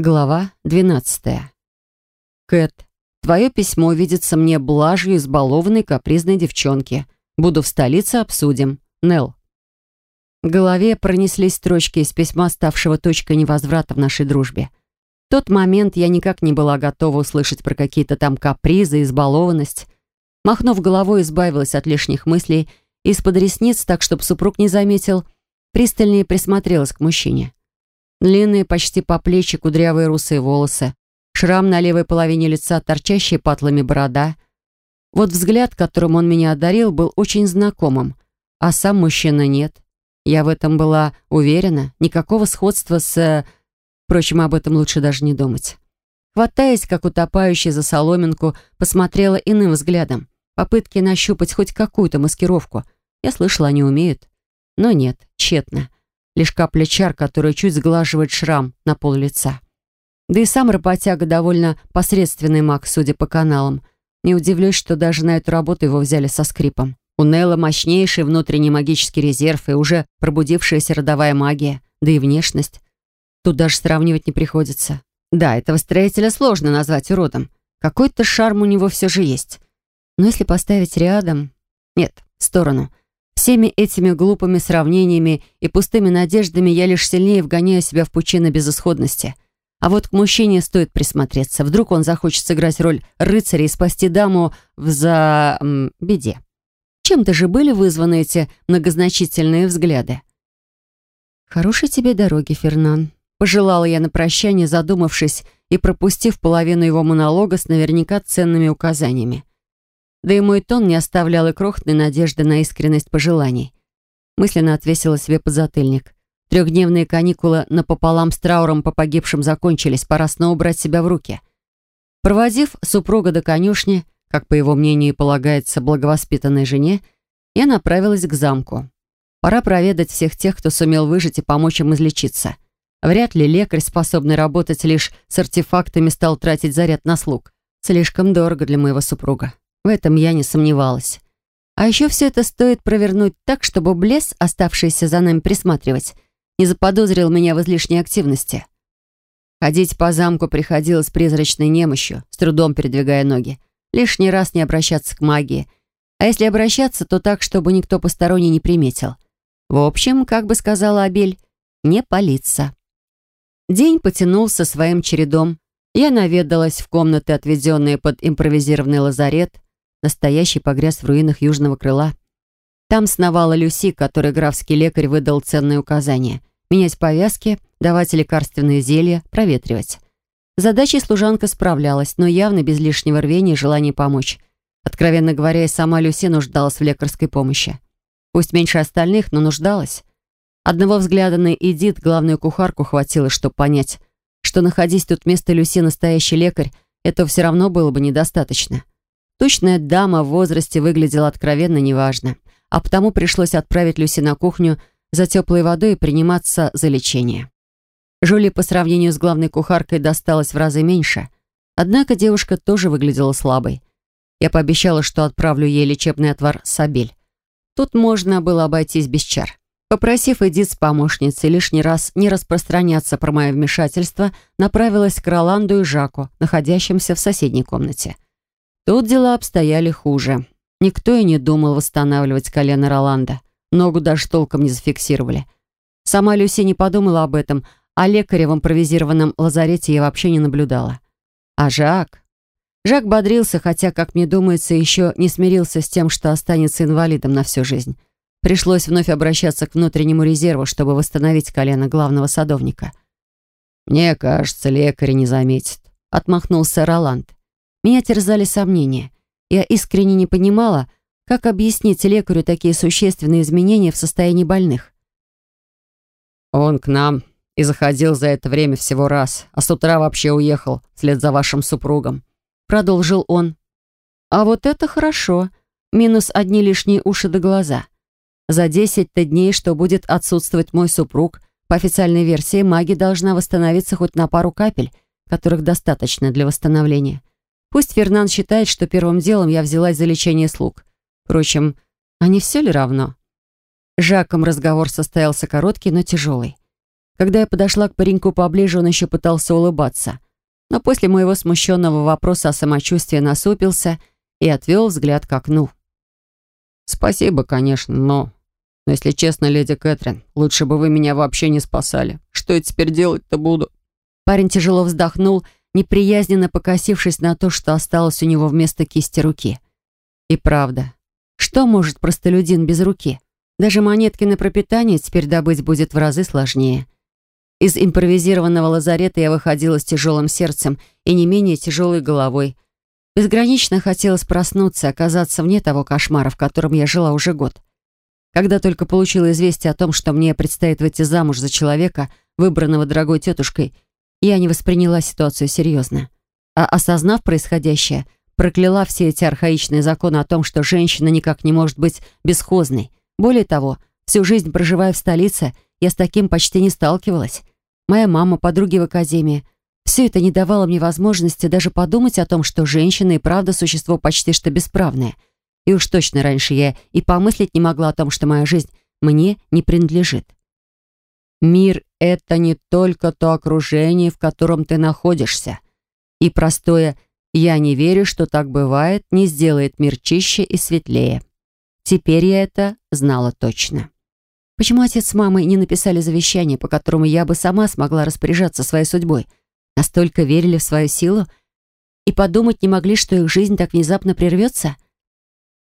Глава 12. Кэт, твое письмо видится мне блажью избалованной капризной девчонки. Буду в столице, обсудим. Нел. В голове пронеслись строчки из письма, ставшего точкой невозврата в нашей дружбе. В тот момент я никак не была готова услышать про какие-то там капризы, избалованность. Махнув головой, избавилась от лишних мыслей из-под ресниц, так, чтобы супруг не заметил, пристальнее присмотрелась к мужчине. Длинные, почти по плечи, кудрявые русые волосы, шрам на левой половине лица, торчащие патлами борода. Вот взгляд, которым он меня одарил, был очень знакомым, а сам мужчина нет. Я в этом была уверена, никакого сходства с... Впрочем, об этом лучше даже не думать. Хватаясь, как утопающий за соломинку, посмотрела иным взглядом. Попытки нащупать хоть какую-то маскировку. Я слышала, они умеют. Но нет, тщетно лишь капля чар, которая чуть сглаживает шрам на пол лица. Да и сам работяга довольно посредственный маг, судя по каналам. Не удивлюсь, что даже на эту работу его взяли со скрипом. У Нелла мощнейший внутренний магический резерв и уже пробудившаяся родовая магия, да и внешность. Тут даже сравнивать не приходится. Да, этого строителя сложно назвать уродом. Какой-то шарм у него все же есть. Но если поставить рядом... Нет, в сторону. Всеми этими глупыми сравнениями и пустыми надеждами я лишь сильнее вгоняю себя в пучины безысходности. А вот к мужчине стоит присмотреться. Вдруг он захочет сыграть роль рыцаря и спасти даму в за... М, беде. Чем-то же были вызваны эти многозначительные взгляды. «Хорошей тебе дороги, Фернан», — пожелала я на прощание, задумавшись и пропустив половину его монолога с наверняка ценными указаниями. Да и мой тон не оставлял и крохотной надежды на искренность пожеланий. Мысленно отвесила себе подзатыльник. Трехдневные каникулы напополам с трауром по погибшим закончились, пора снова брать себя в руки. Проводив супруга до конюшни, как по его мнению и полагается благовоспитанной жене, я направилась к замку. Пора проведать всех тех, кто сумел выжить и помочь им излечиться. Вряд ли лекарь, способный работать лишь с артефактами, стал тратить заряд на слуг. Слишком дорого для моего супруга. В этом я не сомневалась. А еще все это стоит провернуть так, чтобы Блесс, оставшийся за нами присматривать, не заподозрил меня в излишней активности. Ходить по замку приходилось призрачной немощью, с трудом передвигая ноги. Лишний раз не обращаться к магии. А если обращаться, то так, чтобы никто посторонний не приметил. В общем, как бы сказала Абель, не палиться. День потянулся своим чередом. Я наведалась в комнаты, отведенные под импровизированный лазарет, настоящий погряз в руинах южного крыла. Там сновала Люси, которой графский лекарь выдал ценные указания. Менять повязки, давать лекарственные зелья, проветривать. Задачей служанка справлялась, но явно без лишнего рвения и желания помочь. Откровенно говоря, и сама Люси нуждалась в лекарской помощи. Пусть меньше остальных, но нуждалась. Одного взгляда на Эдит, главную кухарку, хватило, чтобы понять, что находясь тут вместо Люси настоящий лекарь, этого все равно было бы недостаточно. Тучная дама в возрасте выглядела откровенно неважно, а потому пришлось отправить Люси на кухню за теплой водой и приниматься за лечение. Жули по сравнению с главной кухаркой досталось в разы меньше, однако девушка тоже выглядела слабой. Я пообещала, что отправлю ей лечебный отвар «Сабель». Тут можно было обойтись без чар. Попросив Эдит с помощницей лишний раз не распространяться про мое вмешательство, направилась к Роланду и Жаку, находящимся в соседней комнате. Тут дела обстояли хуже. Никто и не думал восстанавливать колено Роланда. Ногу даже толком не зафиксировали. Сама Люси не подумала об этом, а лекаря в импровизированном лазарете я вообще не наблюдала. А Жак... Жак бодрился, хотя, как мне думается, еще не смирился с тем, что останется инвалидом на всю жизнь. Пришлось вновь обращаться к внутреннему резерву, чтобы восстановить колено главного садовника. «Мне кажется, лекарь не заметит», — отмахнулся Роланд. Меня терзали сомнения. Я искренне не понимала, как объяснить лекарю такие существенные изменения в состоянии больных. «Он к нам и заходил за это время всего раз, а с утра вообще уехал вслед за вашим супругом», — продолжил он. «А вот это хорошо. Минус одни лишние уши до глаза. За десять-то дней, что будет отсутствовать мой супруг, по официальной версии, магия должна восстановиться хоть на пару капель, которых достаточно для восстановления. Пусть Фернан считает, что первым делом я взялась за лечение слуг. Впрочем, не все ли равно? Жаком разговор состоялся короткий, но тяжелый. Когда я подошла к пареньку поближе, он еще пытался улыбаться. Но после моего смущенного вопроса о самочувствии насупился и отвел взгляд к окну. «Спасибо, конечно, но... Но если честно, леди Кэтрин, лучше бы вы меня вообще не спасали. Что я теперь делать-то буду?» Парень тяжело вздохнул, неприязненно покосившись на то, что осталось у него вместо кисти руки. И правда, что может простолюдин без руки? Даже монетки на пропитание теперь добыть будет в разы сложнее. Из импровизированного лазарета я выходила с тяжелым сердцем и не менее тяжелой головой. Безгранично хотелось проснуться, оказаться вне того кошмара, в котором я жила уже год. Когда только получила известие о том, что мне предстоит выйти замуж за человека, выбранного дорогой тетушкой, я не восприняла ситуацию серьезно. А осознав происходящее, прокляла все эти архаичные законы о том, что женщина никак не может быть бесхозной. Более того, всю жизнь проживая в столице, я с таким почти не сталкивалась. Моя мама, подруги в академии. Все это не давало мне возможности даже подумать о том, что женщина и правда существо почти что бесправное. И уж точно раньше я и помыслить не могла о том, что моя жизнь мне не принадлежит. Мир — это не только то окружение, в котором ты находишься. И простое «я не верю, что так бывает» не сделает мир чище и светлее. Теперь я это знала точно. Почему отец с мамой не написали завещание, по которому я бы сама смогла распоряжаться своей судьбой? Настолько верили в свою силу и подумать не могли, что их жизнь так внезапно прервется?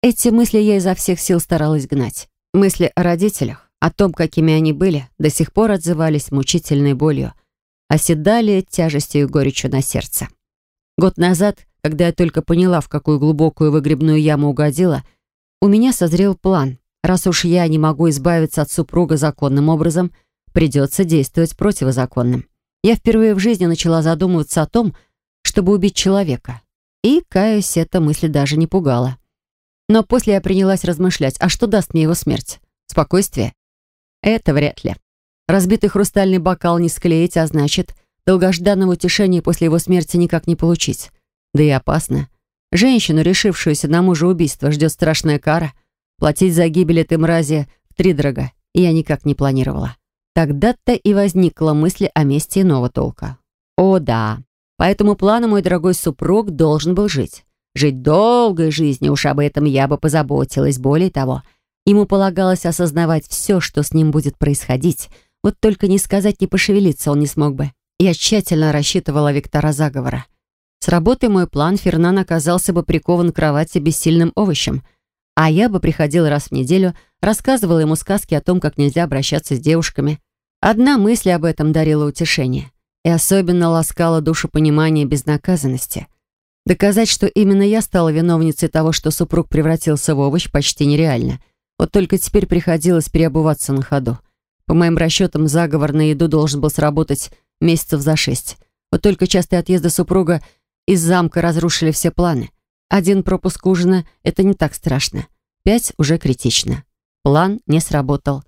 Эти мысли я изо всех сил старалась гнать. Мысли о родителях, о том, какими они были, до сих пор отзывались мучительной болью, оседали тяжестью и горечью на сердце. Год назад, когда я только поняла, в какую глубокую выгребную яму угодила, у меня созрел план. Раз уж я не могу избавиться от супруга законным образом, придется действовать противозаконным. Я впервые в жизни начала задумываться о том, чтобы убить человека. И, каюсь, эта мысль даже не пугала. Но после я принялась размышлять, а что даст мне его смерть? Спокойствие? Это вряд ли. Разбитый хрустальный бокал не склеить, а значит, долгожданного утешения после его смерти никак не получить. Да и опасно. Женщину, решившуюся на мужа убийство, ждет страшная кара. Платить за гибель этой мрази втридорога я никак не планировала. Тогда-то и возникла мысль о месте иного толка. О да, по этому плану мой дорогой супруг должен был жить. Жить долгой жизнью, уж об этом я бы позаботилась. Более того, ему полагалось осознавать все, что с ним будет происходить. Вот только не сказать, не пошевелиться он не смог бы. Я тщательно рассчитывала вектора заговора. Сработай мой план, Фернан оказался бы прикован к кровати бессильным овощем, а я бы приходила раз в неделю, рассказывала ему сказки о том, как нельзя обращаться с девушками. Одна мысль об этом дарила утешение и особенно ласкала душу понимания безнаказанности. Доказать, что именно я стала виновницей того, что супруг превратился в овощ, почти нереально. Вот только теперь приходилось переобуваться на ходу. По моим расчетам, заговор на еду должен был сработать месяцев за шесть. Вот только частые отъезды супруга из замка разрушили все планы. Один пропуск ужина — это не так страшно. Пять — уже критично. План не сработал.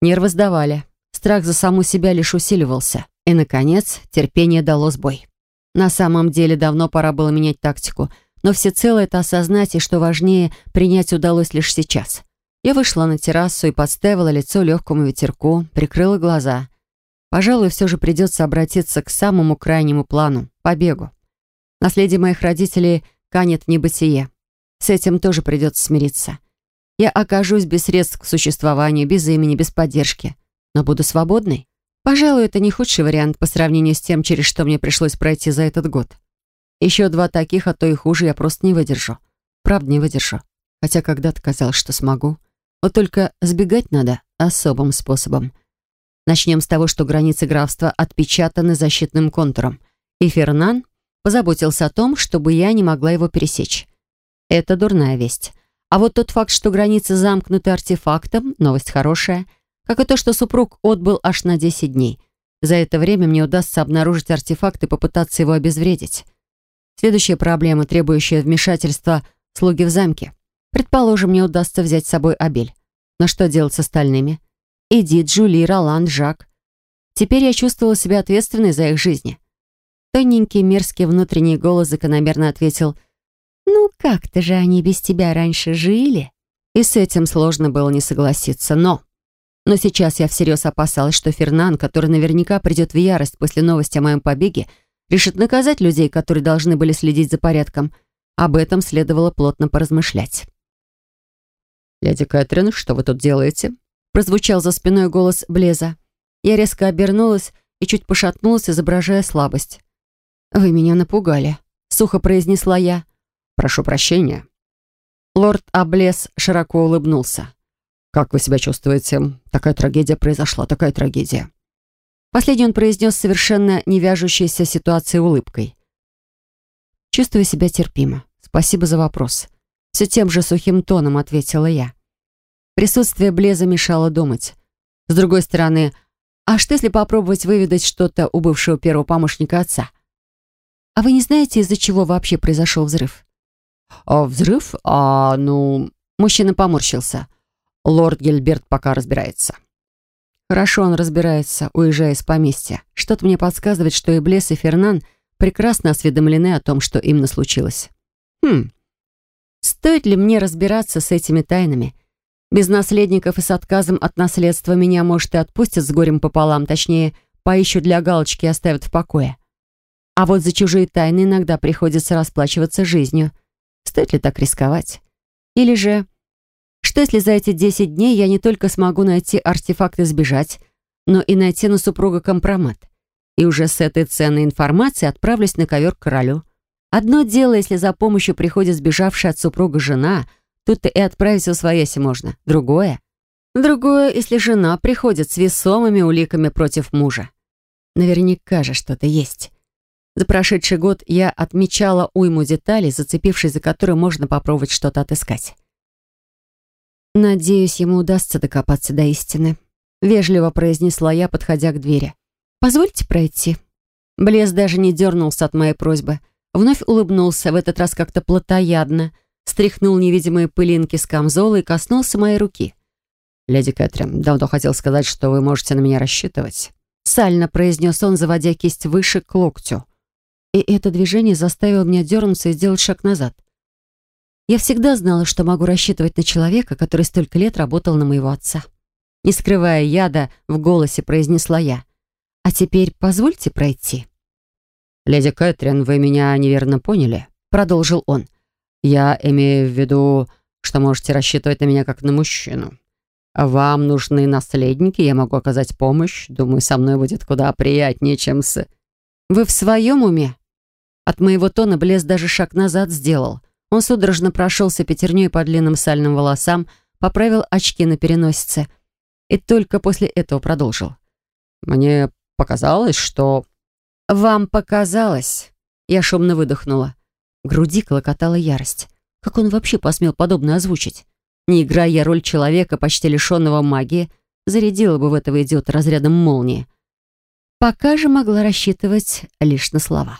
Нервы сдавали. Страх за саму себя лишь усиливался. И, наконец, терпение дало сбой. На самом деле, давно пора было менять тактику, но всецело это осознать и, что важнее, принять удалось лишь сейчас. Я вышла на террасу и подставила лицо легкому ветерку, прикрыла глаза. Пожалуй, все же придется обратиться к самому крайнему плану — побегу. Наследие моих родителей канет в небытие. С этим тоже придется смириться. Я окажусь без средств к существованию, без имени, без поддержки. Но буду свободной. Пожалуй, это не худший вариант по сравнению с тем, через что мне пришлось пройти за этот год. Еще два таких, а то и хуже, я просто не выдержу. Правда, не выдержу. Хотя когда-то казалось, что смогу. Вот только сбегать надо особым способом. Начнем с того, что границы графства отпечатаны защитным контуром. И Фернан позаботился о том, чтобы я не могла его пересечь. Это дурная весть. А вот тот факт, что границы замкнуты артефактом, новость хорошая, как и то, что супруг отбыл аж на 10 дней. За это время мне удастся обнаружить артефакт и попытаться его обезвредить. Следующая проблема, требующая вмешательства слуги в замке. Предположим, мне удастся взять с собой Абель. Но что делать с остальными? Эдит, Джули, Ролан, Жак. Теперь я чувствовала себя ответственной за их жизни. Тоненький мерзкий внутренний голос закономерно ответил «Ну как-то же они без тебя раньше жили?» И с этим сложно было не согласиться, но... Но сейчас я всерьез опасалась, что Фернан, который наверняка придет в ярость после новости о моем побеге, решит наказать людей, которые должны были следить за порядком. Об этом следовало плотно поразмышлять. «Леди Кэтрин, что вы тут делаете?» Прозвучал за спиной голос Блеза. Я резко обернулась и чуть пошатнулась, изображая слабость. «Вы меня напугали», — сухо произнесла я. «Прошу прощения». Лорд Аблес широко улыбнулся. «Как вы себя чувствуете? Такая трагедия произошла, такая трагедия». Последний он произнес совершенно не вяжущейся ситуацией улыбкой. «Чувствую себя терпимо. Спасибо за вопрос». Все тем же сухим тоном ответила я. Присутствие Блеза мешало думать. С другой стороны, а что если попробовать выведать что-то у бывшего первого помощника отца? А вы не знаете, из-за чего вообще произошел взрыв? А, взрыв? А, ну... Мужчина поморщился. Лорд Гильберт пока разбирается. Хорошо он разбирается, уезжая из поместья. Что-то мне подсказывает, что и Блес, и Фернан прекрасно осведомлены о том, что именно случилось. Хм, стоит ли мне разбираться с этими тайнами? Без наследников и с отказом от наследства меня, может, и отпустят с горем пополам, точнее, поищут для галочки и оставят в покое. А вот за чужие тайны иногда приходится расплачиваться жизнью. Стоит ли так рисковать? Или же, что если за эти 10 дней я не только смогу найти артефакт и сбежать, но и найти на супруга компромат? И уже с этой ценной информацией отправлюсь на ковер к королю. Одно дело, если за помощью приходит сбежавшая от супруга жена — Тут-то и отправиться в свояси можно. Другое. Другое, если жена приходит с весомыми уликами против мужа. Наверняка же что-то есть. За прошедший год я отмечала уйму деталей, зацепившись за которые можно попробовать что-то отыскать. «Надеюсь, ему удастся докопаться до истины», — вежливо произнесла я, подходя к двери. «Позвольте пройти». Блес даже не дернулся от моей просьбы. Вновь улыбнулся, в этот раз как-то плотоядно, стряхнул невидимые пылинки с камзола и коснулся моей руки. «Леди Кэтрин, давно хотел сказать, что вы можете на меня рассчитывать». Сально произнес он, заводя кисть выше к локтю. И это движение заставило меня дернуться и сделать шаг назад. Я всегда знала, что могу рассчитывать на человека, который столько лет работал на моего отца. Не скрывая яда, в голосе произнесла я. «А теперь позвольте пройти». «Леди Кэтрин, вы меня неверно поняли», — продолжил он. Я имею в виду, что можете рассчитывать на меня как на мужчину. Вам нужны наследники, я могу оказать помощь. Думаю, со мной будет куда приятнее, чем с... Вы в своем уме? От моего тона Блес даже шаг назад сделал. Он судорожно прошелся пятерней по длинным сальным волосам, поправил очки на переносице и только после этого продолжил. «Мне показалось, что...» «Вам показалось?» Я шумно выдохнула. В груди клокотала ярость. Как он вообще посмел подобное озвучить? Не играя роль человека, почти лишенного магии, зарядила бы в этого идиота разрядом молнии. Пока же могла рассчитывать лишь на слова.